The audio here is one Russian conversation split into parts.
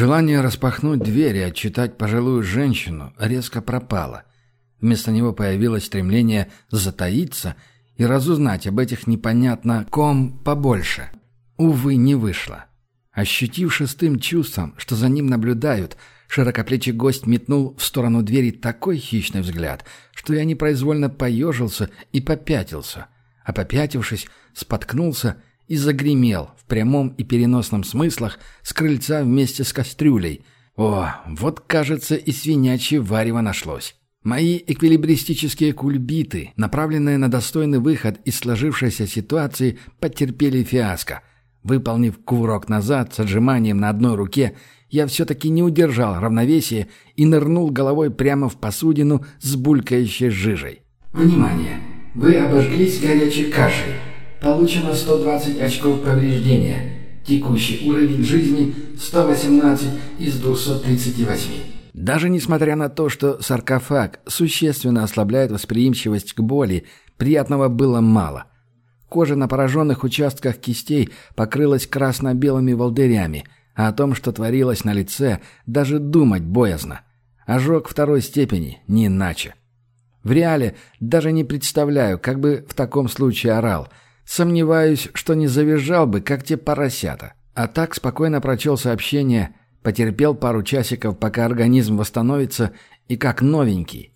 Желание распахнуть дверь и отчитать пожилую женщину резко пропало. Вместо него появилось стремление затаиться и разузнать об этих непонятно ком побольше. Увы, не вышло. Ощутив шестым чувством, что за ним наблюдают, широкоплечий гость метнул в сторону двери такой хищный взгляд, что я непроизвольно поежился и попятился, а попятившись, споткнулся и загремел в прямом и переносном смыслах с крыльца вместе с кастрюлей. О, вот, кажется, и свинячье варево нашлось. Мои эквилибристические кульбиты, направленные на достойный выход из сложившейся ситуации, потерпели фиаско. Выполнив кувырок назад с отжиманием на одной руке, я все-таки не удержал равновесие и нырнул головой прямо в посудину с булькающей жижей. «Внимание! Вы обожглись горячей кашей. Получено 120 очков повреждения. Текущий уровень жизни 118 из 238. Даже несмотря на то, что саркофаг существенно ослабляет восприимчивость к боли, приятного было мало. Кожа на пораженных участках кистей покрылась красно-белыми волдырями, а о том, что творилось на лице, даже думать боязно. Ожог второй степени, не иначе. В реале даже не представляю, как бы в таком случае орал – Сомневаюсь, что не завизжал бы, как те поросята. А так спокойно прочел сообщение, потерпел пару часиков, пока организм восстановится, и как новенький.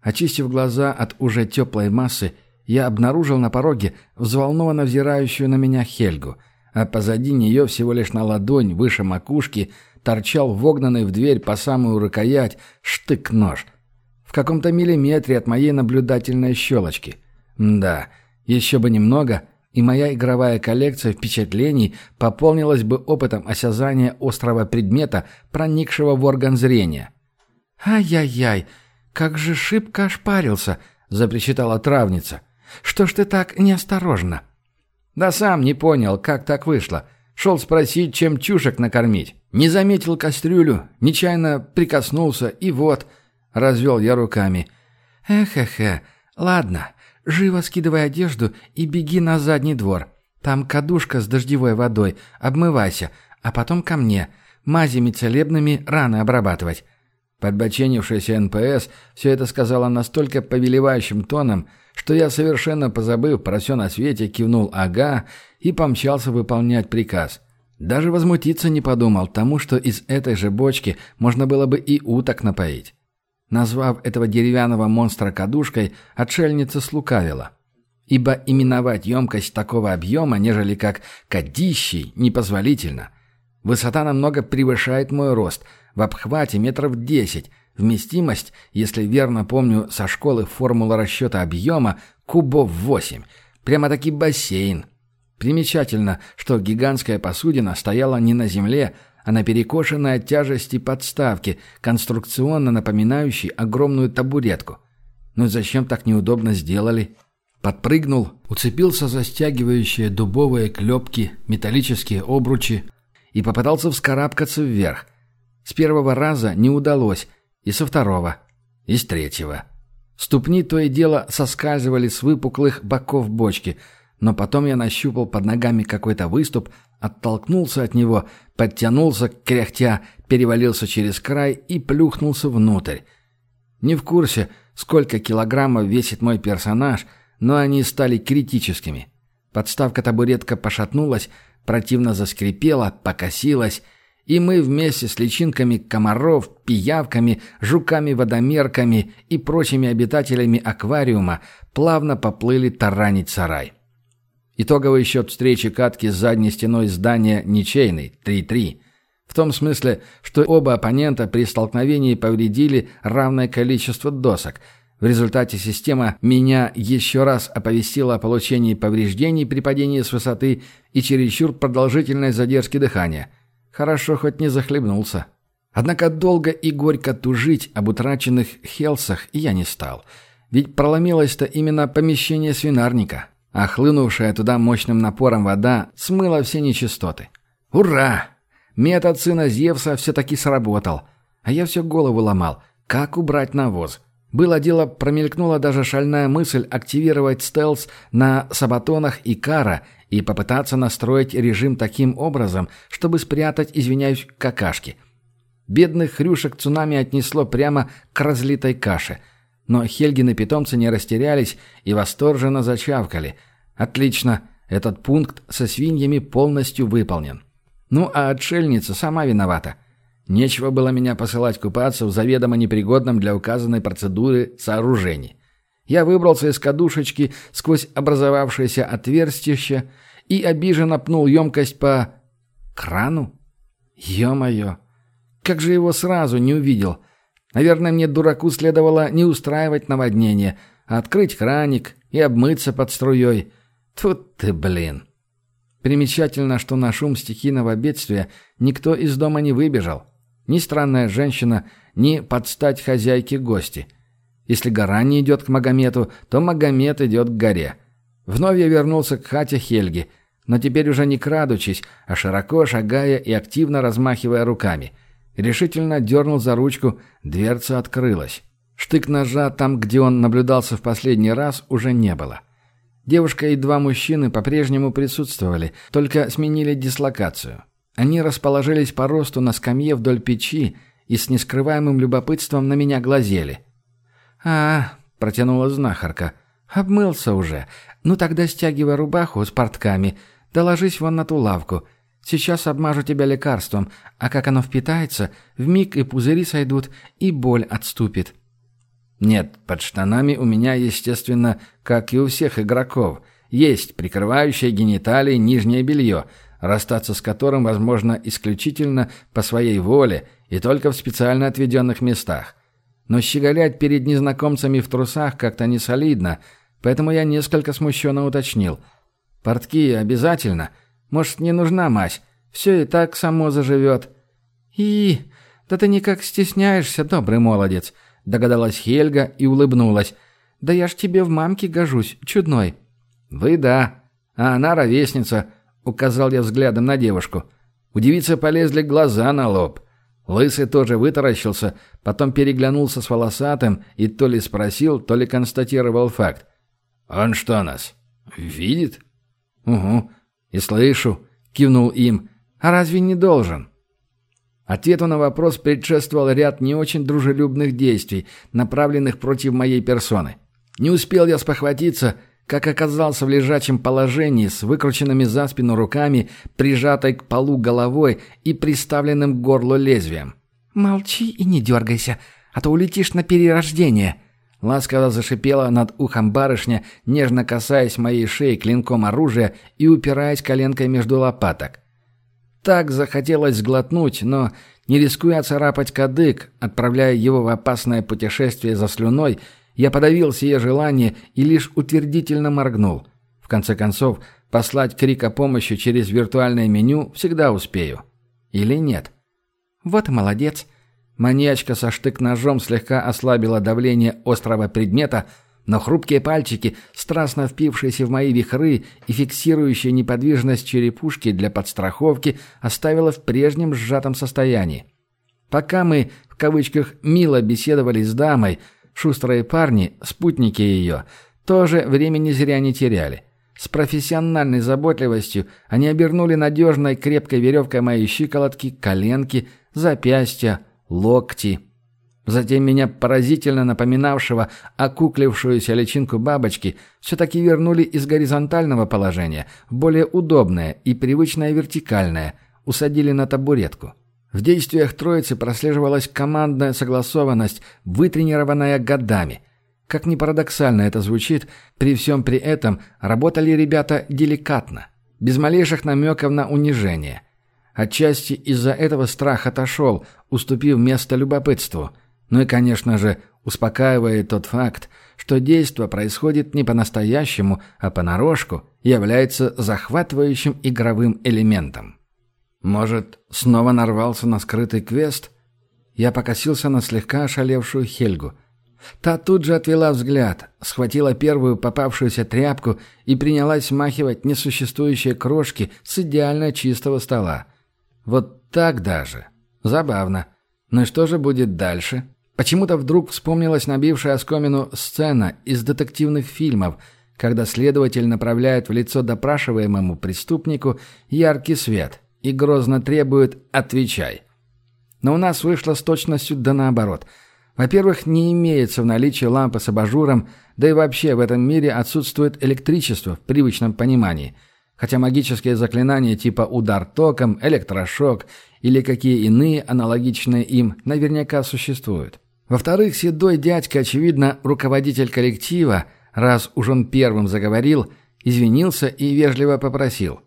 Очистив глаза от уже теплой массы, я обнаружил на пороге взволнованно взирающую на меня Хельгу, а позади нее всего лишь на ладонь выше макушки торчал вогнанный в дверь по самую рукоять штык-нож. В каком-то миллиметре от моей наблюдательной щелочки. Да, еще бы немного, и моя игровая коллекция впечатлений пополнилась бы опытом осязания острого предмета, проникшего в орган зрения. «Ай-яй-яй, как же шибко ошпарился!» — запричитала травница. «Что ж ты так неосторожно?» «Да сам не понял, как так вышло. Шел спросить, чем чушек накормить. Не заметил кастрюлю, нечаянно прикоснулся, и вот...» — развел я руками. «Эх-эх-эх, ладно, Живо скидывай одежду и беги на задний двор. Там кадушка с дождевой водой. Обмывайся. А потом ко мне. Мазями целебными раны обрабатывать». Подбоченившаяся НПС все это сказала настолько повелевающим тоном, что я, совершенно позабыв про все на свете, кивнул «ага» и помчался выполнять приказ. Даже возмутиться не подумал тому, что из этой же бочки можно было бы и уток напоить. Назвав этого деревянного монстра кадушкой, отшельница слукавила. Ибо именовать емкость такого объема, нежели как «кадищей», непозволительно. Высота намного превышает мой рост, в обхвате метров десять, вместимость, если верно помню со школы формула расчета объема, кубов восемь. Прямо-таки бассейн. Примечательно, что гигантская посудина стояла не на земле, а на перекошенной от тяжести подставке, конструкционно напоминающей огромную табуретку. Ну зачем так неудобно сделали? Подпрыгнул, уцепился за стягивающие дубовые клепки, металлические обручи и попытался вскарабкаться вверх. С первого раза не удалось, и со второго, и с третьего. Ступни то и дело соскальзывали с выпуклых боков бочки, но потом я нащупал под ногами какой-то выступ, оттолкнулся от него, подтянулся, кряхтя, перевалился через край и плюхнулся внутрь. Не в курсе, сколько килограммов весит мой персонаж, но они стали критическими. Подставка-табуретка пошатнулась, противно заскрипела, покосилась, и мы вместе с личинками комаров, пиявками, жуками-водомерками и прочими обитателями аквариума плавно поплыли таранить сарай. Итоговый счет встречи катки с задней стеной здания ничейный – 3-3. В том смысле, что оба оппонента при столкновении повредили равное количество досок. В результате система меня еще раз оповестила о получении повреждений при падении с высоты и чересчур продолжительной задержки дыхания. Хорошо, хоть не захлебнулся. Однако долго и горько тужить об утраченных хелсах я не стал. Ведь проломилось-то именно помещение свинарника а хлынувшая туда мощным напором вода смыла все нечистоты. «Ура! Метод сына Зевса все-таки сработал, а я все голову ломал, как убрать навоз. Было дело, промелькнула даже шальная мысль активировать стелс на сабатонах и кара и попытаться настроить режим таким образом, чтобы спрятать, извиняюсь, какашки. Бедных хрюшек цунами отнесло прямо к разлитой каше. Но Хельгины питомцы не растерялись и восторженно зачавкали. Отлично, этот пункт со свиньями полностью выполнен. Ну а отшельница сама виновата. Нечего было меня посылать купаться в заведомо непригодном для указанной процедуры сооружении. Я выбрался из кадушечки сквозь образовавшееся отверстище и обиженно пнул емкость по... крану? Ё-моё! Как же его сразу не увидел? Наверное, мне, дураку, следовало не устраивать наводнение, а открыть краник и обмыться под струей. Тут ты, блин! Примечательно, что на шум стихийного бедствия никто из дома не выбежал. Ни странная женщина, ни подстать хозяйке гости. Если гора не идет к Магомету, то Магомед идет к горе. Вновь я вернулся к хате Хельги, но теперь уже не крадучись, а широко шагая и активно размахивая руками. Решительно дернул за ручку, дверца открылась. Штык ножа там, где он наблюдался в последний раз, уже не было. Девушка и два мужчины по-прежнему присутствовали, только сменили дислокацию. Они расположились по росту на скамье вдоль печи и с нескрываемым любопытством на меня глазели. «А, — протянула знахарка, — обмылся уже. Ну тогда стягивай рубаху с портками, да ложись вон на ту лавку. Сейчас обмажу тебя лекарством, а как оно впитается, вмиг и пузыри сойдут, и боль отступит». «Нет, под штанами у меня, естественно, как и у всех игроков, есть прикрывающее гениталии нижнее белье — расстаться с которым возможно исключительно по своей воле и только в специально отведенных местах. Но щеголять перед незнакомцами в трусах как-то не солидно, поэтому я несколько смущенно уточнил. «Портки обязательно? Может, не нужна мазь? Все и так само заживет». «И, да ты никак стесняешься, добрый молодец», — догадалась Хельга и улыбнулась. «Да я ж тебе в мамке гожусь, чудной». «Вы да, а она ровесница», указал я взглядом на девушку. У девицы полезли глаза на лоб. Лысый тоже вытаращился, потом переглянулся с волосатым и то ли спросил, то ли констатировал факт. «Он что нас? Видит?» «Угу. И слышу», — кивнул им. «А разве не должен?» Ответу на вопрос предшествовал ряд не очень дружелюбных действий, направленных против моей персоны. Не успел я спохватиться, как оказался в лежачем положении с выкрученными за спину руками, прижатой к полу головой и приставленным к горлу лезвием. «Молчи и не дергайся, а то улетишь на перерождение», — ласково зашипела над ухом барышня, нежно касаясь моей шеи клинком оружия и упираясь коленкой между лопаток. Так захотелось сглотнуть, но, не рискуя царапать кадык, отправляя его в опасное путешествие за слюной, — я подавил сие желание и лишь утвердительно моргнул. В конце концов, послать крик о помощи через виртуальное меню всегда успею. Или нет? Вот и молодец. Маньячка со штык-ножом слегка ослабила давление острого предмета, но хрупкие пальчики, страстно впившиеся в мои вихры и фиксирующие неподвижность черепушки для подстраховки, оставила в прежнем сжатом состоянии. Пока мы, в кавычках, «мило» беседовали с дамой – Шустрые парни, спутники ее, тоже времени зря не теряли. С профессиональной заботливостью они обернули надежной крепкой веревкой мои щиколотки, коленки, запястья, локти. Затем меня поразительно напоминавшего окуклившуюся личинку бабочки все-таки вернули из горизонтального положения в более удобное и привычное вертикальное, усадили на табуретку. В действиях троицы прослеживалась командная согласованность, вытренированная годами. Как ни парадоксально это звучит, при всем при этом работали ребята деликатно, без малейших намеков на унижение. Отчасти из-за этого страх отошел, уступив место любопытству. Ну и, конечно же, успокаивает тот факт, что действо происходит не по-настоящему, а понарошку, является захватывающим игровым элементом. Может, снова нарвался на скрытый квест? Я покосился на слегка ошалевшую Хельгу. Та тут же отвела взгляд, схватила первую попавшуюся тряпку и принялась смахивать несуществующие крошки с идеально чистого стола. Вот так даже. Забавно. Ну и что же будет дальше? Почему-то вдруг вспомнилась набившая оскомину сцена из детективных фильмов, когда следователь направляет в лицо допрашиваемому преступнику яркий свет и грозно требует «отвечай». Но у нас вышло с точностью да наоборот. Во-первых, не имеется в наличии лампы с абажуром, да и вообще в этом мире отсутствует электричество в привычном понимании – хотя магические заклинания типа удар током, электрошок или какие иные аналогичные им наверняка существуют. Во-вторых, седой дядька, очевидно, руководитель коллектива, раз уж он первым заговорил, извинился и вежливо попросил.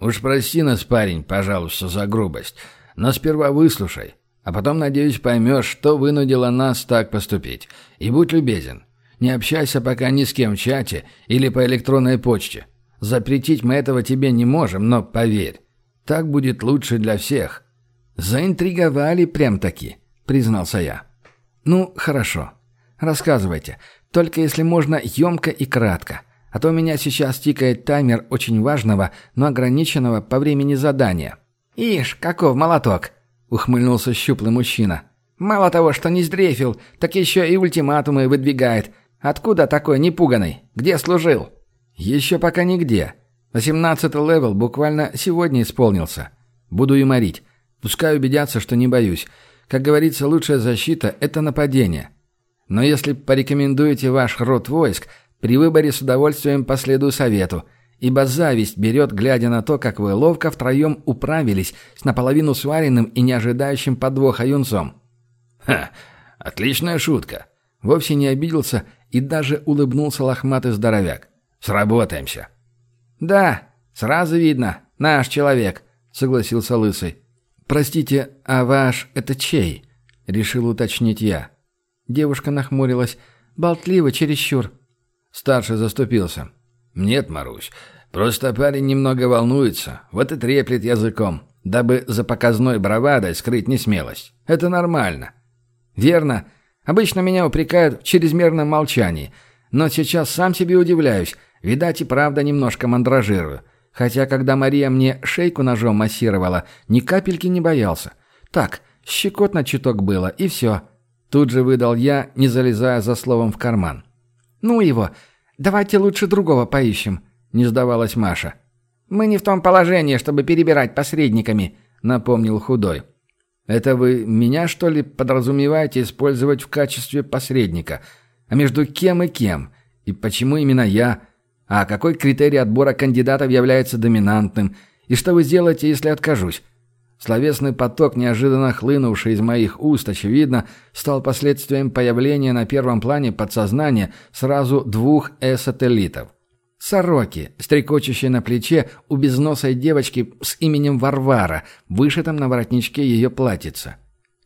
«Уж прости нас, парень, пожалуйста, за грубость, но сперва выслушай, а потом, надеюсь, поймешь, что вынудило нас так поступить. И будь любезен, не общайся пока ни с кем в чате или по электронной почте. Запретить мы этого тебе не можем, но поверь, так будет лучше для всех». «Заинтриговали прям-таки», — признался я. «Ну, хорошо. Рассказывайте. Только если можно, емко и кратко. А то у меня сейчас тикает таймер очень важного, но ограниченного по времени задания». «Ишь, каков молоток!» — ухмыльнулся щуплый мужчина. «Мало того, что не сдрейфил, так еще и ультиматумы выдвигает. Откуда такой непуганный? Где служил?» «Еще пока нигде. Восемнадцатый левел буквально сегодня исполнился. Буду юморить. Пускай убедятся, что не боюсь. Как говорится, лучшая защита – это нападение. Но если порекомендуете ваш род войск, при выборе с удовольствием последую совету, ибо зависть берет, глядя на то, как вы ловко втроем управились с наполовину сваренным и не ожидающим подвоха юнцом». «Ха, отличная шутка». Вовсе не обиделся и даже улыбнулся лохматый здоровяк. Сработаемся». «Да, сразу видно. Наш человек», — согласился Лысый. «Простите, а ваш это чей?» — решил уточнить я. Девушка нахмурилась. «Болтливо, чересчур». Старший заступился. «Нет, Марусь, просто парень немного волнуется, вот и треплет языком, дабы за показной бравадой скрыть несмелость. Это нормально». «Верно. Обычно меня упрекают в чрезмерном молчании, но сейчас сам себе удивляюсь». Видать и правда немножко мандражирую. Хотя, когда Мария мне шейку ножом массировала, ни капельки не боялся. Так, щекотно чуток было, и все. Тут же выдал я, не залезая за словом в карман. «Ну его, давайте лучше другого поищем», — не сдавалась Маша. «Мы не в том положении, чтобы перебирать посредниками», — напомнил худой. «Это вы меня, что ли, подразумеваете использовать в качестве посредника? А между кем и кем? И почему именно я?» А какой критерий отбора кандидатов является доминантным? И что вы сделаете, если откажусь? Словесный поток, неожиданно хлынувший из моих уст, очевидно, стал последствием появления на первом плане подсознания сразу двух э-сателлитов. Сороки, стрекочущие на плече у безносой девочки с именем Варвара, вышитом на воротничке ее платьица.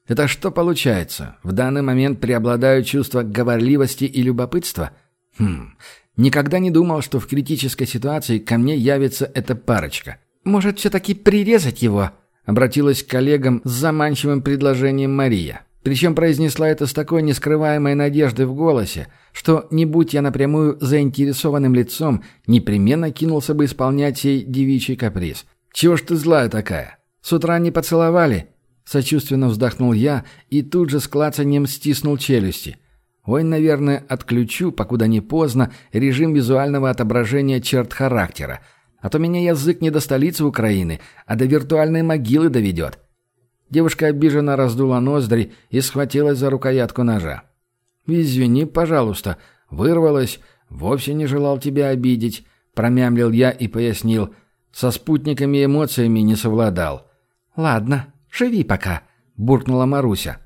Это что получается? В данный момент преобладают чувства говорливости и любопытства? Хм, Никогда не думал, что в критической ситуации ко мне явится эта парочка. «Может, все-таки прирезать его?» Обратилась к коллегам с заманчивым предложением Мария. Причем произнесла это с такой нескрываемой надеждой в голосе, что, не будь я напрямую заинтересованным лицом, непременно кинулся бы исполнять сей девичий каприз. «Чего ж ты злая такая? С утра не поцеловали?» Сочувственно вздохнул я и тут же с клацанием стиснул челюсти – Ой, наверное, отключу, покуда не поздно, режим визуального отображения черт характера. А то меня язык не до столицы Украины, а до виртуальной могилы доведет. Девушка обиженно раздула ноздри и схватилась за рукоятку ножа. «Извини, пожалуйста, вырвалась, вовсе не желал тебя обидеть», промямлил я и пояснил. Со спутниками эмоциями не совладал. «Ладно, живи пока», — буркнула Маруся.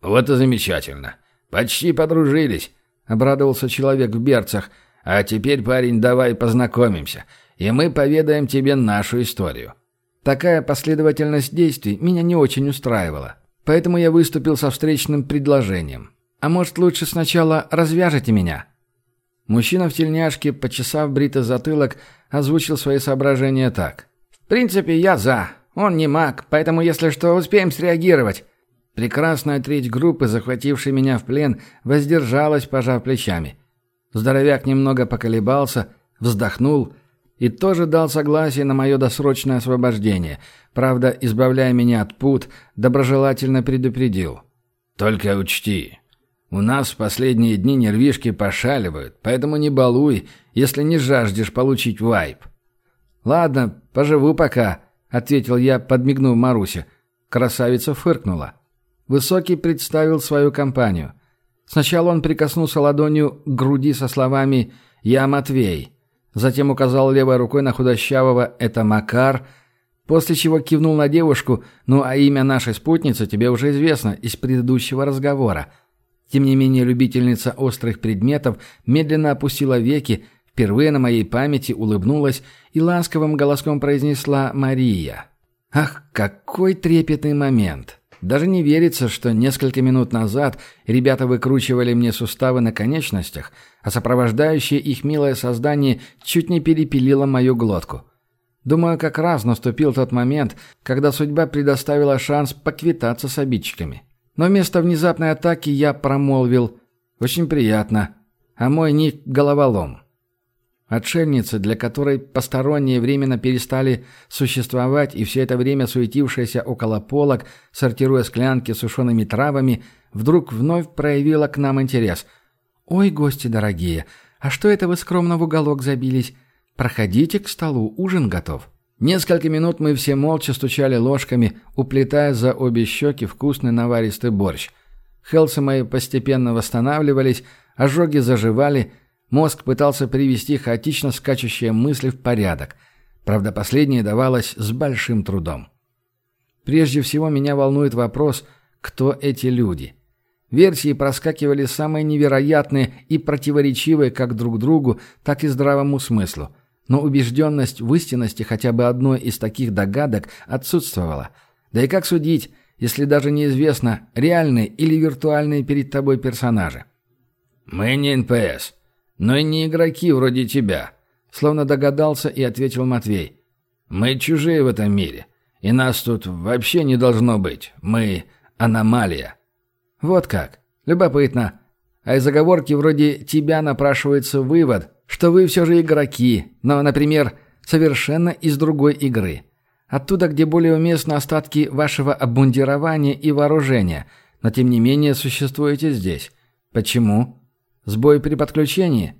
«Вот и замечательно. «Почти подружились», — обрадовался человек в берцах. «А теперь, парень, давай познакомимся, и мы поведаем тебе нашу историю». Такая последовательность действий меня не очень устраивала. Поэтому я выступил со встречным предложением. «А может, лучше сначала развяжете меня?» Мужчина в тельняшке, почесав бритый затылок, озвучил свои соображения так. «В принципе, я за. Он не маг, поэтому, если что, успеем среагировать. Прекрасная треть группы, захватившей меня в плен, воздержалась, пожав плечами. Здоровяк немного поколебался, вздохнул и тоже дал согласие на мое досрочное освобождение. Правда, избавляя меня от пут, доброжелательно предупредил. Только учти, у нас в последние дни нервишки пошаливают, поэтому не балуй, если не жаждешь получить вайп». «Ладно, поживу пока», — ответил я, подмигнув Марусе. Красавица фыркнула. Высокий представил свою компанию. Сначала он прикоснулся ладонью к груди со словами «Я Матвей». Затем указал левой рукой на худощавого «Это Макар», после чего кивнул на девушку «Ну а имя нашей спутницы тебе уже известно из предыдущего разговора». Тем не менее, любительница острых предметов медленно опустила веки, впервые на моей памяти улыбнулась и ласковым голоском произнесла «Мария». Ах, какой трепетный момент! Даже не верится, что несколько минут назад ребята выкручивали мне суставы на конечностях, а сопровождающее их милое создание чуть не перепилило мою глотку. Думаю, как раз наступил тот момент, когда судьба предоставила шанс поквитаться с обидчиками. Но вместо внезапной атаки я промолвил «Очень приятно», а мой ник — головолом. Отшельница, для которой посторонние временно перестали существовать и все это время суетившаяся около полок, сортируя склянки с сушеными травами, вдруг вновь проявила к нам интерес. «Ой, гости дорогие, а что это вы скромно в уголок забились? Проходите к столу, ужин готов». Несколько минут мы все молча стучали ложками, уплетая за обе щеки вкусный наваристый борщ. Хелсы мои постепенно восстанавливались, ожоги заживали – Мозг пытался привести хаотично скачущие мысли в порядок. Правда, последнее давалось с большим трудом. Прежде всего меня волнует вопрос, кто эти люди. Версии проскакивали самые невероятные и противоречивые как друг другу, так и здравому смыслу. Но убежденность в истинности хотя бы одной из таких догадок отсутствовала. Да и как судить, если даже неизвестно, реальные или виртуальные перед тобой персонажи? «Мы не НПС», но и не игроки вроде тебя», — словно догадался и ответил Матвей. «Мы чужие в этом мире, и нас тут вообще не должно быть. Мы — аномалия». «Вот как. Любопытно. А из оговорки вроде «тебя» напрашивается вывод, что вы все же игроки, но, например, совершенно из другой игры. Оттуда, где более уместны остатки вашего обмундирования и вооружения, но тем не менее существуете здесь. Почему?» Сбой при подключении?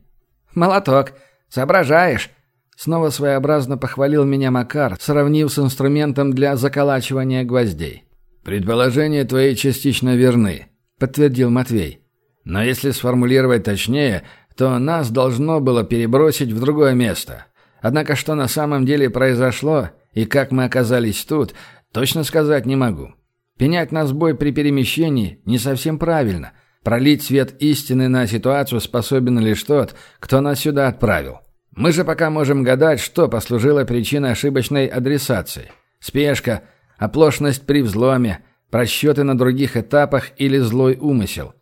Молоток. Соображаешь. Снова своеобразно похвалил меня Макар, сравнив с инструментом для заколачивания гвоздей. «Предположения твои частично верны», — подтвердил Матвей. «Но если сформулировать точнее, то нас должно было перебросить в другое место. Однако что на самом деле произошло и как мы оказались тут, точно сказать не могу. Пенять на сбой при перемещении не совсем правильно — Пролить свет истины на ситуацию способен лишь тот, кто нас сюда отправил. Мы же пока можем гадать, что послужило причиной ошибочной адресации. Спешка, оплошность при взломе, просчеты на других этапах или злой умысел.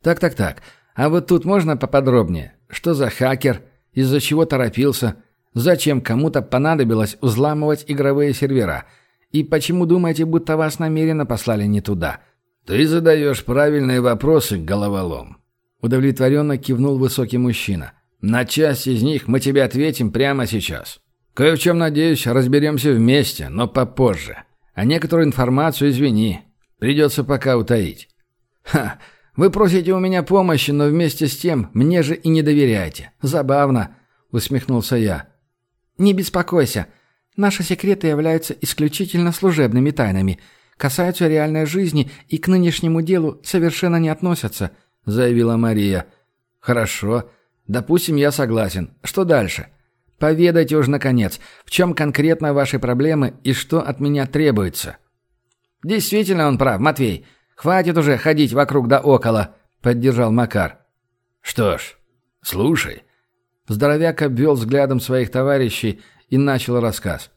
Так-так-так, а вот тут можно поподробнее? Что за хакер? Из-за чего торопился? Зачем кому-то понадобилось взламывать игровые сервера? И почему думаете, будто вас намеренно послали не туда?» «Ты задаешь правильные вопросы, головолом», — удовлетворенно кивнул высокий мужчина. «На часть из них мы тебе ответим прямо сейчас. Кое в чем, надеюсь, разберемся вместе, но попозже. А некоторую информацию, извини, придется пока утаить». «Ха, вы просите у меня помощи, но вместе с тем мне же и не доверяете. Забавно», — усмехнулся я. «Не беспокойся. Наши секреты являются исключительно служебными тайнами» касаются реальной жизни и к нынешнему делу совершенно не относятся», — заявила Мария. «Хорошо. Допустим, я согласен. Что дальше? Поведайте уж, наконец, в чем конкретно ваши проблемы и что от меня требуется». «Действительно он прав, Матвей. Хватит уже ходить вокруг да около», — поддержал Макар. «Что ж, слушай». Здоровяк обвел взглядом своих товарищей и начал рассказ.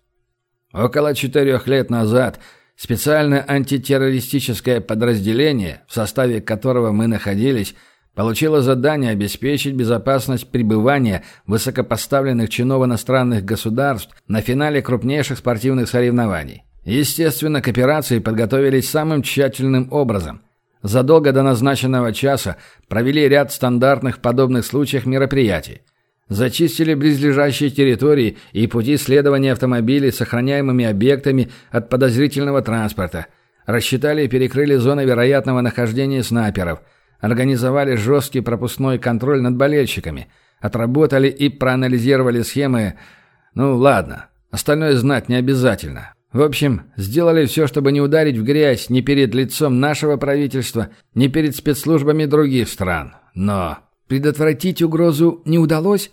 «Около четырех лет назад Специальное антитеррористическое подразделение, в составе которого мы находились, получило задание обеспечить безопасность пребывания высокопоставленных чинов иностранных государств на финале крупнейших спортивных соревнований. Естественно, к операции подготовились самым тщательным образом. Задолго до назначенного часа провели ряд стандартных подобных случаях мероприятий – Зачистили близлежащие территории и пути следования автомобилей с охраняемыми объектами от подозрительного транспорта. Рассчитали и перекрыли зоны вероятного нахождения снайперов. Организовали жесткий пропускной контроль над болельщиками. Отработали и проанализировали схемы... Ну, ладно. Остальное знать не обязательно. В общем, сделали все, чтобы не ударить в грязь ни перед лицом нашего правительства, ни перед спецслужбами других стран. Но предотвратить угрозу не удалось,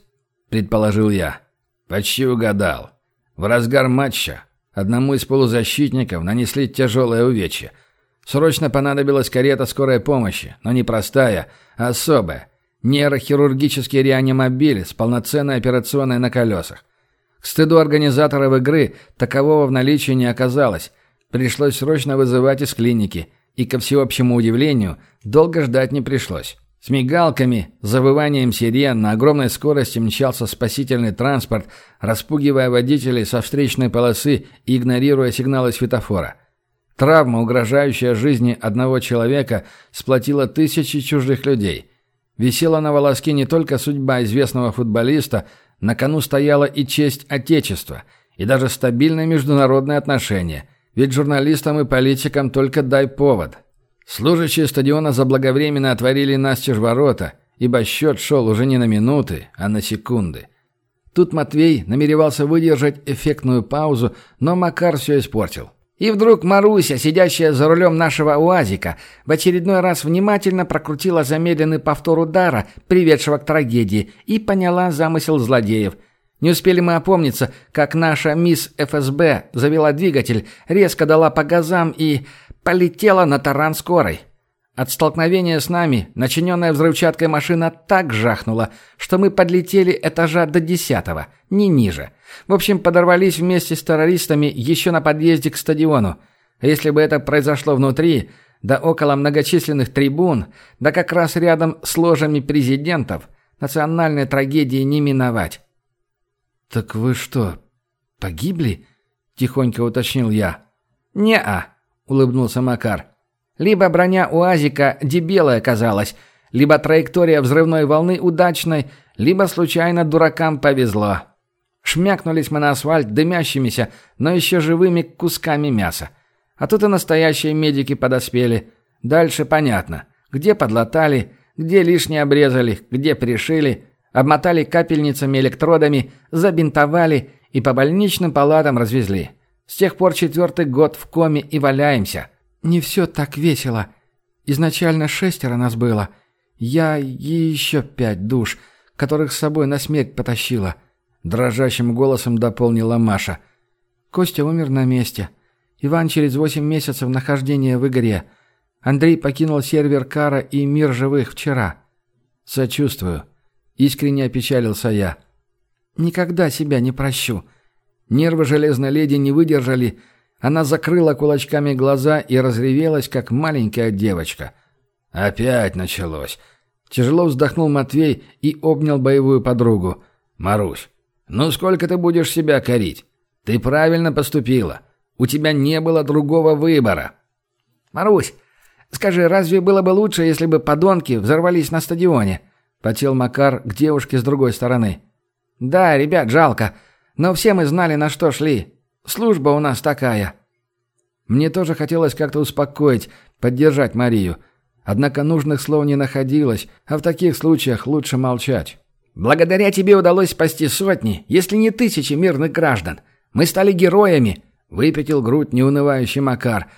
предположил я. Почти угадал. В разгар матча одному из полузащитников нанесли тяжелое увечье. Срочно понадобилась карета скорой помощи, но не простая, а особая. Нейрохирургический реанимобиль с полноценной операционной на колесах. К стыду организаторов игры такового в наличии не оказалось. Пришлось срочно вызывать из клиники. И, ко всеобщему удивлению, долго ждать не пришлось. С мигалками, завыванием сирен на огромной скорости мчался спасительный транспорт, распугивая водителей со встречной полосы и игнорируя сигналы светофора. Травма, угрожающая жизни одного человека, сплотила тысячи чужих людей. Висела на волоске не только судьба известного футболиста, на кону стояла и честь Отечества, и даже стабильные международные отношения, ведь журналистам и политикам только дай повод. Служащие стадиона заблаговременно отворили настежь ворота, ибо счет шел уже не на минуты, а на секунды. Тут Матвей намеревался выдержать эффектную паузу, но Макар все испортил. И вдруг Маруся, сидящая за рулем нашего УАЗика, в очередной раз внимательно прокрутила замедленный повтор удара, приведшего к трагедии, и поняла замысел злодеев. Не успели мы опомниться, как наша мисс ФСБ завела двигатель, резко дала по газам и полетела на таран скорой. От столкновения с нами начиненная взрывчаткой машина так жахнула, что мы подлетели этажа до десятого, не ниже. В общем, подорвались вместе с террористами еще на подъезде к стадиону. Если бы это произошло внутри, да около многочисленных трибун, да как раз рядом с ложами президентов, национальной трагедии не миновать. «Так вы что, погибли?» – тихонько уточнил я. «Не-а», – улыбнулся Макар. Либо броня УАЗика дебелой оказалась, либо траектория взрывной волны удачной, либо случайно дуракам повезло. Шмякнулись мы на асфальт дымящимися, но еще живыми кусками мяса. А тут и настоящие медики подоспели. Дальше понятно. Где подлатали, где лишнее обрезали, где пришили, обмотали капельницами электродами, забинтовали и по больничным палатам развезли. С тех пор четвертый год в коме и валяемся. «Не все так весело. Изначально шестеро нас было. Я и еще пять душ, которых с собой на смерть потащила», — дрожащим голосом дополнила Маша. «Костя умер на месте. Иван через восемь месяцев нахождения в игре. Андрей покинул сервер Кара и мир живых вчера». «Сочувствую», — искренне опечалился я. «Никогда себя не прощу». Нервы железной леди не выдержали, — она закрыла кулачками глаза и разревелась, как маленькая девочка. Опять началось. Тяжело вздохнул Матвей и обнял боевую подругу. «Марусь, ну сколько ты будешь себя корить? Ты правильно поступила. У тебя не было другого выбора». «Марусь, скажи, разве было бы лучше, если бы подонки взорвались на стадионе?» Потел Макар к девушке с другой стороны. «Да, ребят, жалко. Но все мы знали, на что шли. Служба у нас такая». Мне тоже хотелось как-то успокоить, поддержать Марию. Однако нужных слов не находилось, а в таких случаях лучше молчать. «Благодаря тебе удалось спасти сотни, если не тысячи мирных граждан. Мы стали героями», — выпятил грудь неунывающий Макар.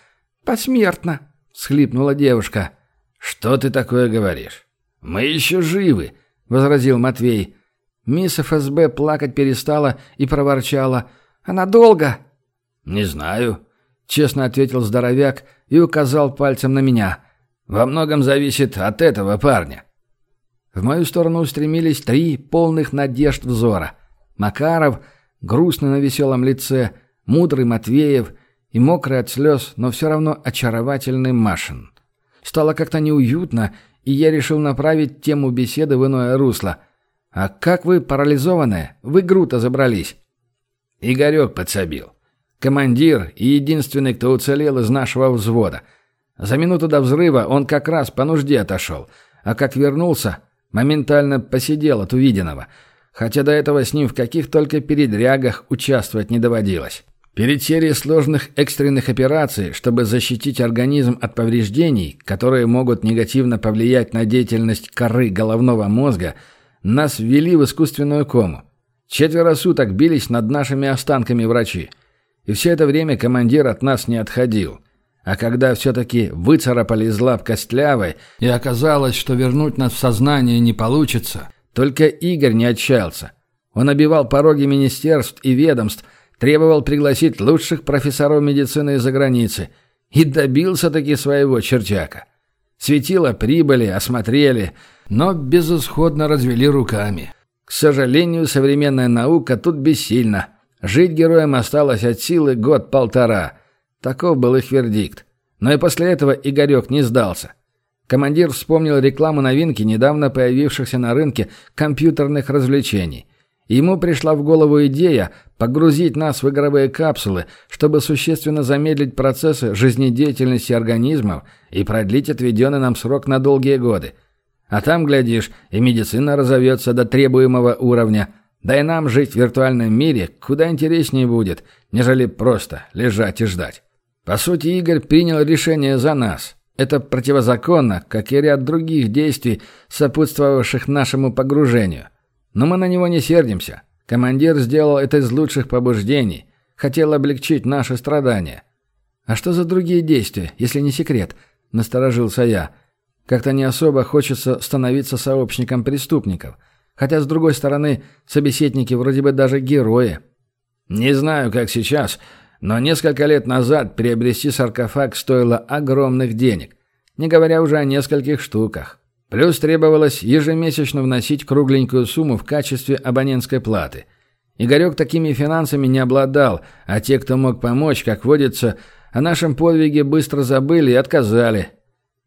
«Посмертно», — схлипнула девушка. «Что ты такое говоришь? Мы еще живы», — возразил Матвей. Мисс ФСБ плакать перестала и проворчала — а надолго?» «Не знаю», — честно ответил здоровяк и указал пальцем на меня. «Во многом зависит от этого парня». В мою сторону устремились три полных надежд взора. Макаров, грустный на веселом лице, мудрый Матвеев и мокрый от слез, но все равно очаровательный Машин. Стало как-то неуютно, и я решил направить тему беседы в иное русло. «А как вы, парализованные, в игру-то забрались?» Игорек подсобил. Командир и единственный, кто уцелел из нашего взвода. За минуту до взрыва он как раз по нужде отошел, а как вернулся, моментально посидел от увиденного, хотя до этого с ним в каких только передрягах участвовать не доводилось. Перед серией сложных экстренных операций, чтобы защитить организм от повреждений, которые могут негативно повлиять на деятельность коры головного мозга, нас ввели в искусственную кому. Четверо суток бились над нашими останками врачи. И все это время командир от нас не отходил. А когда все-таки выцарапали из лап костлявой, и оказалось, что вернуть нас в сознание не получится, только Игорь не отчаялся. Он обивал пороги министерств и ведомств, требовал пригласить лучших профессоров медицины из-за границы и добился-таки своего чертяка. Светило прибыли, осмотрели, но безысходно развели руками. К сожалению, современная наука тут бессильна. Жить героям осталось от силы год-полтора. Таков был их вердикт. Но и после этого Игорек не сдался. Командир вспомнил рекламу новинки, недавно появившихся на рынке компьютерных развлечений. Ему пришла в голову идея погрузить нас в игровые капсулы, чтобы существенно замедлить процессы жизнедеятельности организмов и продлить отведенный нам срок на долгие годы. А там, глядишь, и медицина разовьется до требуемого уровня. Да и нам жить в виртуальном мире куда интереснее будет, нежели просто лежать и ждать. По сути, Игорь принял решение за нас. Это противозаконно, как и ряд других действий, сопутствовавших нашему погружению. Но мы на него не сердимся. Командир сделал это из лучших побуждений. Хотел облегчить наши страдания. А что за другие действия, если не секрет? Насторожился я. Как-то не особо хочется становиться сообщником преступников. Хотя, с другой стороны, собеседники вроде бы даже герои. Не знаю, как сейчас, но несколько лет назад приобрести саркофаг стоило огромных денег. Не говоря уже о нескольких штуках. Плюс требовалось ежемесячно вносить кругленькую сумму в качестве абонентской платы. Игорек такими финансами не обладал, а те, кто мог помочь, как водится, о нашем подвиге быстро забыли и отказали.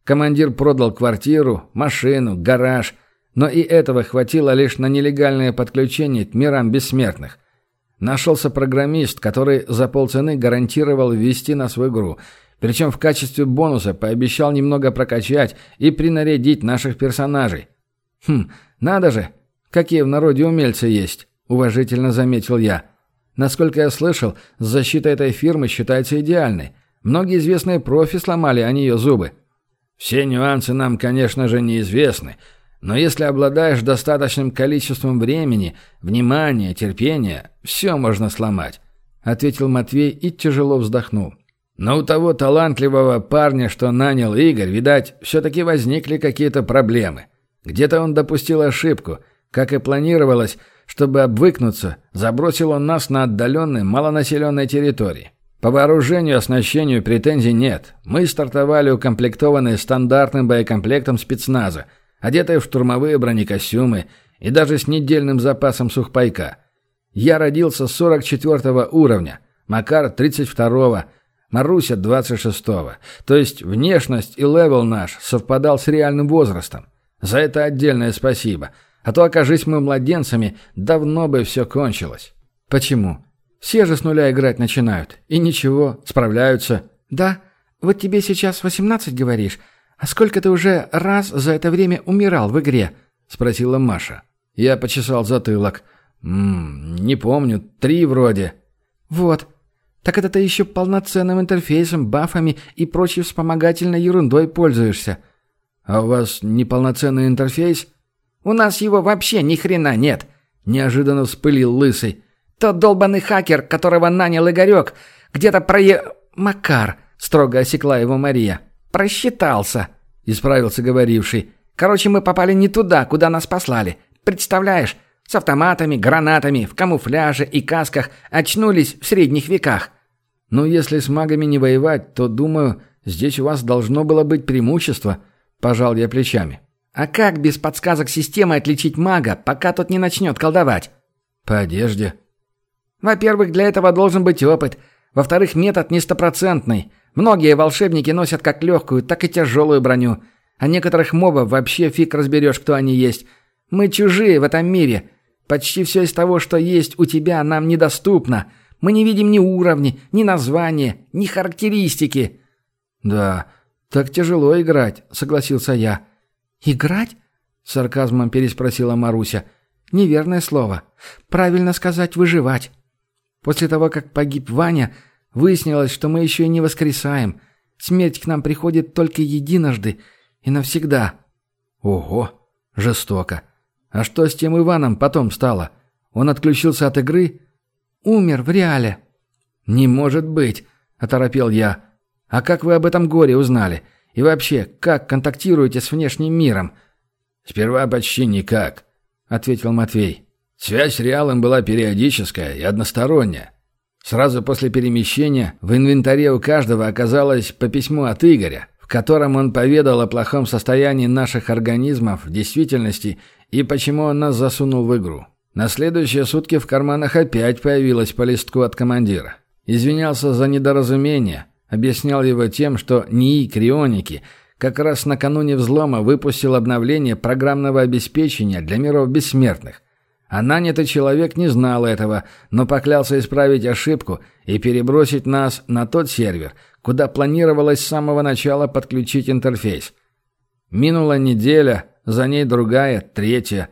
Командир продал квартиру, машину, гараж, но и этого хватило лишь на нелегальное подключение к мирам бессмертных. Нашелся программист, который за полцены гарантировал ввести нас в игру – причем в качестве бонуса пообещал немного прокачать и принарядить наших персонажей. «Хм, надо же! Какие в народе умельцы есть!» – уважительно заметил я. Насколько я слышал, защита этой фирмы считается идеальной. Многие известные профи сломали о нее зубы. Все нюансы нам, конечно же, неизвестны, но если обладаешь достаточным количеством времени, внимания, терпения, все можно сломать», — ответил Матвей и тяжело вздохнул. Но у того талантливого парня, что нанял Игорь, видать, все-таки возникли какие-то проблемы. Где-то он допустил ошибку. Как и планировалось, чтобы обвыкнуться, забросил он нас на отдаленной, малонаселенной территории. По вооружению оснащению претензий нет. Мы стартовали укомплектованные стандартным боекомплектом спецназа, одетые в штурмовые бронекостюмы и даже с недельным запасом сухпайка. Я родился с 44 уровня, Макар 32 Маруся 26-го. То есть внешность и левел наш совпадал с реальным возрастом. За это отдельное спасибо. А то, окажись мы младенцами, давно бы все кончилось. Почему? Все же с нуля играть начинают. И ничего, справляются. Да? Вот тебе сейчас 18 говоришь. А сколько ты уже раз за это время умирал в игре? Спросила Маша. Я почесал затылок. Ммм, не помню, три вроде. Вот. Так это ты еще полноценным интерфейсом, бафами и прочей вспомогательной ерундой пользуешься. А у вас неполноценный интерфейс? У нас его вообще ни хрена нет, неожиданно вспылил лысый. Тот долбанный хакер, которого нанял Игорек, где-то прое... Макар, строго осекла его Мария. Просчитался, исправился говоривший. Короче, мы попали не туда, куда нас послали. Представляешь? С автоматами, гранатами, в камуфляже и касках очнулись в средних веках. «Ну, если с магами не воевать, то, думаю, здесь у вас должно было быть преимущество», – пожал я плечами. «А как без подсказок системы отличить мага, пока тот не начнет колдовать?» «По одежде». «Во-первых, для этого должен быть опыт. Во-вторых, метод не стопроцентный. Многие волшебники носят как легкую, так и тяжелую броню. А некоторых мобов вообще фиг разберешь, кто они есть. Мы чужие в этом мире. Почти все из того, что есть у тебя, нам недоступно». Мы не видим ни уровня, ни названия, ни характеристики». «Да, так тяжело играть», — согласился я. «Играть?» — сарказмом переспросила Маруся. «Неверное слово. Правильно сказать «выживать». После того, как погиб Ваня, выяснилось, что мы еще и не воскресаем. Смерть к нам приходит только единожды и навсегда». «Ого! Жестоко. А что с тем Иваном потом стало? Он отключился от игры?» «Умер в реале». «Не может быть!» — оторопел я. «А как вы об этом горе узнали? И вообще, как контактируете с внешним миром?» «Сперва почти никак», — ответил Матвей. «Связь с Реалом была периодическая и односторонняя. Сразу после перемещения в инвентаре у каждого оказалось по письму от Игоря, в котором он поведал о плохом состоянии наших организмов в действительности и почему он нас засунул в игру. На следующие сутки в карманах опять появилось по листку от командира. Извинялся за недоразумение, объяснял его тем, что НИИ Крионики как раз накануне взлома выпустил обновление программного обеспечения для миров бессмертных. А нанятый человек не знал этого, но поклялся исправить ошибку и перебросить нас на тот сервер, куда планировалось с самого начала подключить интерфейс. Минула неделя, за ней другая, третья.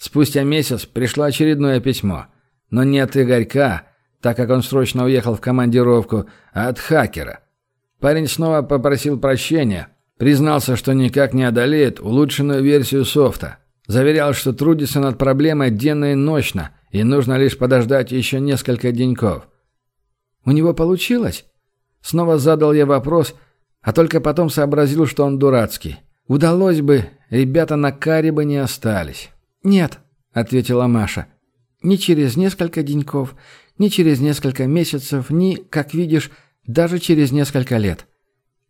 Спустя месяц пришло очередное письмо. Но не от Игорька, так как он срочно уехал в командировку, а от хакера. Парень снова попросил прощения, признался, что никак не одолеет улучшенную версию софта. Заверял, что трудится над проблемой денно и ночно, и нужно лишь подождать еще несколько деньков. «У него получилось?» Снова задал я вопрос, а только потом сообразил, что он дурацкий. Удалось бы, ребята на каре бы не остались. «Нет», — ответила Маша. «Ни через несколько деньков, ни через несколько месяцев, ни, как видишь, даже через несколько лет.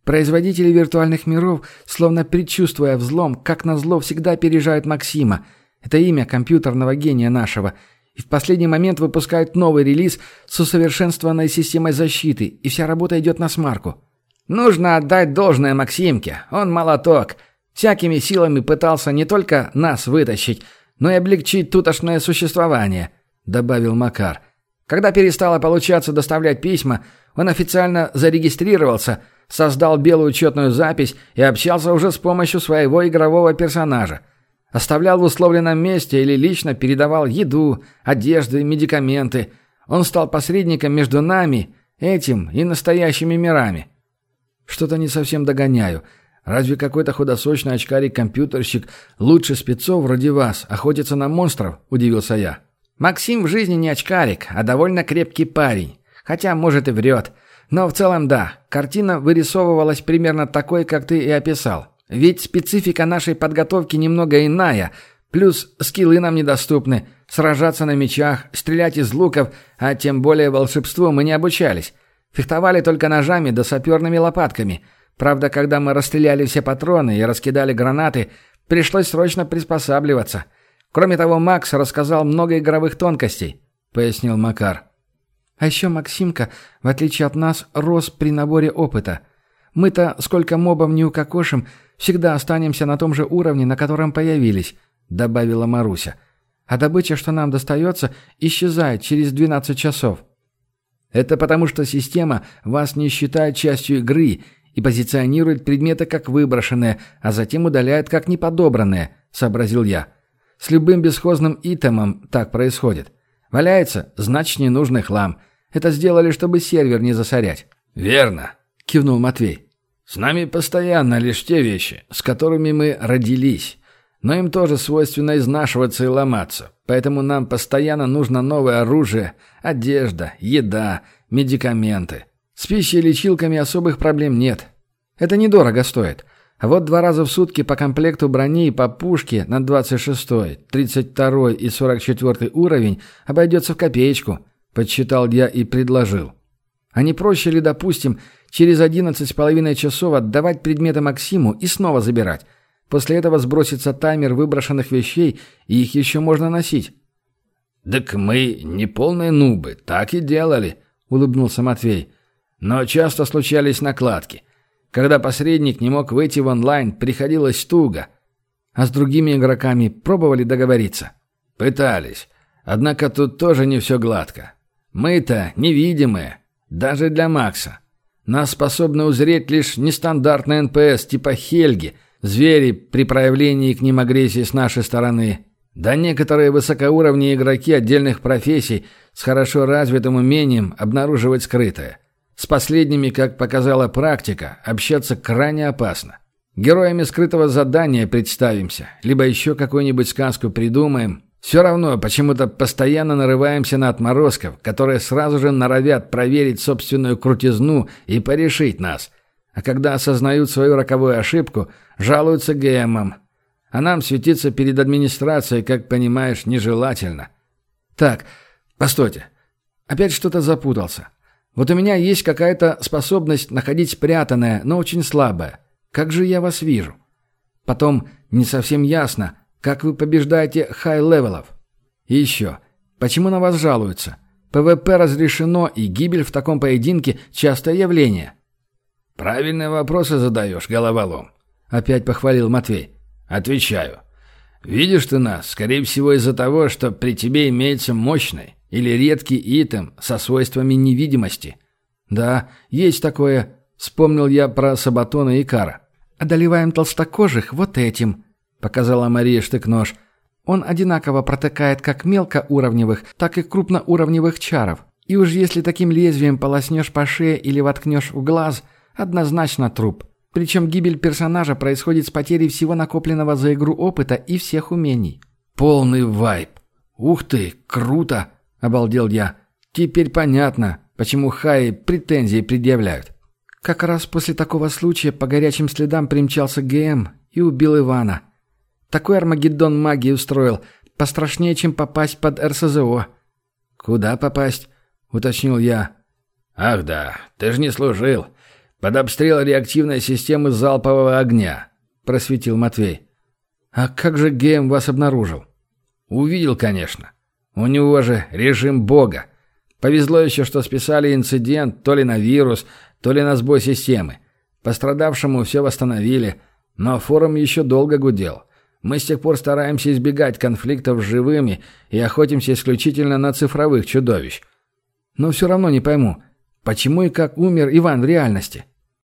Производители виртуальных миров, словно предчувствуя взлом, как назло всегда опережают Максима. Это имя компьютерного гения нашего. И в последний момент выпускают новый релиз с усовершенствованной системой защиты, и вся работа идет на смарку. Нужно отдать должное Максимке. Он молоток. Всякими силами пытался не только нас вытащить, но и облегчить тутошное существование», — добавил Макар. — когда перестало получаться доставлять письма, он официально зарегистрировался, создал белую учетную запись и общался уже с помощью своего игрового персонажа. Оставлял в условленном месте или лично передавал еду, одежду и медикаменты. Он стал посредником между нами, этим и настоящими мирами. Что-то не совсем догоняю. Разве какой-то худосочный очкарик-компьютерщик лучше спецов вроде вас охотится на монстров? Удивился я. Максим в жизни не очкарик, а довольно крепкий парень. Хотя, может, и врет. Но в целом да, картина вырисовывалась примерно такой, как ты и описал. Ведь специфика нашей подготовки немного иная, плюс скиллы нам недоступны. Сражаться на мечах, стрелять из луков, а тем более волшебству мы не обучались. Фехтовали только ножами да саперными лопатками. Правда, когда мы расстреляли все патроны и раскидали гранаты, пришлось срочно приспосабливаться – Кроме того, Макс рассказал много игровых тонкостей», — пояснил Макар. «А еще Максимка, в отличие от нас, рос при наборе опыта. Мы-то, сколько мобов не укокошим, всегда останемся на том же уровне, на котором появились», — добавила Маруся. «А добыча, что нам достается, исчезает через 12 часов». «Это потому, что система вас не считает частью игры и позиционирует предметы как выброшенные, а затем удаляет как неподобранные», — сообразил я. С любым бесхозным итемом так происходит. Валяется, значит, ненужный хлам. Это сделали, чтобы сервер не засорять». «Верно», — кивнул Матвей. «С нами постоянно лишь те вещи, с которыми мы родились. Но им тоже свойственно изнашиваться и ломаться. Поэтому нам постоянно нужно новое оружие, одежда, еда, медикаменты. С пищей и лечилками особых проблем нет. Это недорого стоит. А вот два раза в сутки по комплекту брони и по пушке на 26-й, 32-й и 44-й уровень обойдется в копеечку, подсчитал я и предложил. А не проще ли, допустим, через 11 с половиной часов отдавать предметы Максиму и снова забирать? После этого сбросится таймер выброшенных вещей, и их еще можно носить. «Так мы не полные нубы, так и делали», — улыбнулся Матвей. «Но часто случались накладки». Когда посредник не мог выйти в онлайн, приходилось туго. А с другими игроками пробовали договориться? Пытались. Однако тут тоже не все гладко. Мы-то невидимые, даже для Макса. Нас способны узреть лишь нестандартные НПС типа Хельги, звери при проявлении к ним агрессии с нашей стороны, Да некоторые высокоуровневые игроки отдельных профессий с хорошо развитым умением обнаруживать скрытое. С последними, как показала практика, общаться крайне опасно. Героями скрытого задания представимся, либо еще какую-нибудь сказку придумаем. Все равно почему-то постоянно нарываемся на отморозков, которые сразу же норовят проверить собственную крутизну и порешить нас. А когда осознают свою роковую ошибку, жалуются ГМам. А нам светиться перед администрацией, как понимаешь, нежелательно. Так, постойте. Опять что-то запутался. Вот у меня есть какая-то способность находить спрятанное, но очень слабое. Как же я вас вижу? Потом не совсем ясно, как вы побеждаете хай-левелов. И еще, почему на вас жалуются? ПВП разрешено, и гибель в таком поединке – частое явление. «Правильные вопросы задаешь, головолом», – опять похвалил Матвей. «Отвечаю. Видишь ты нас, скорее всего, из-за того, что при тебе имеется мощный или редкий итем со свойствами невидимости». «Да, есть такое», – вспомнил я про Сабатона и Кара. «Одолеваем толстокожих вот этим», — показала Мария штык-нож. «Он одинаково протыкает как мелкоуровневых, так и крупноуровневых чаров. И уж если таким лезвием полоснешь по шее или воткнешь в глаз, однозначно труп. Причем гибель персонажа происходит с потерей всего накопленного за игру опыта и всех умений». «Полный вайп! Ух ты, круто!» — обалдел я. «Теперь понятно, почему Хаи претензии предъявляют». Как раз после такого случая по горячим следам примчался ГМ и убил Ивана. Такой Армагеддон магии устроил, пострашнее, чем попасть под РСЗО. «Куда попасть?» — уточнил я. «Ах да, ты же не служил. Под обстрел реактивной системы залпового огня», — просветил Матвей. «А как же ГМ вас обнаружил?» «Увидел, конечно. У него же режим бога. Повезло еще, что списали инцидент то ли на вирус, то ли на сбой системы. Пострадавшему все восстановили, но форум еще долго гудел. Мы с тех пор стараемся избегать конфликтов с живыми и охотимся исключительно на цифровых чудовищ. Но все равно не пойму, почему и как умер Иван в реальности?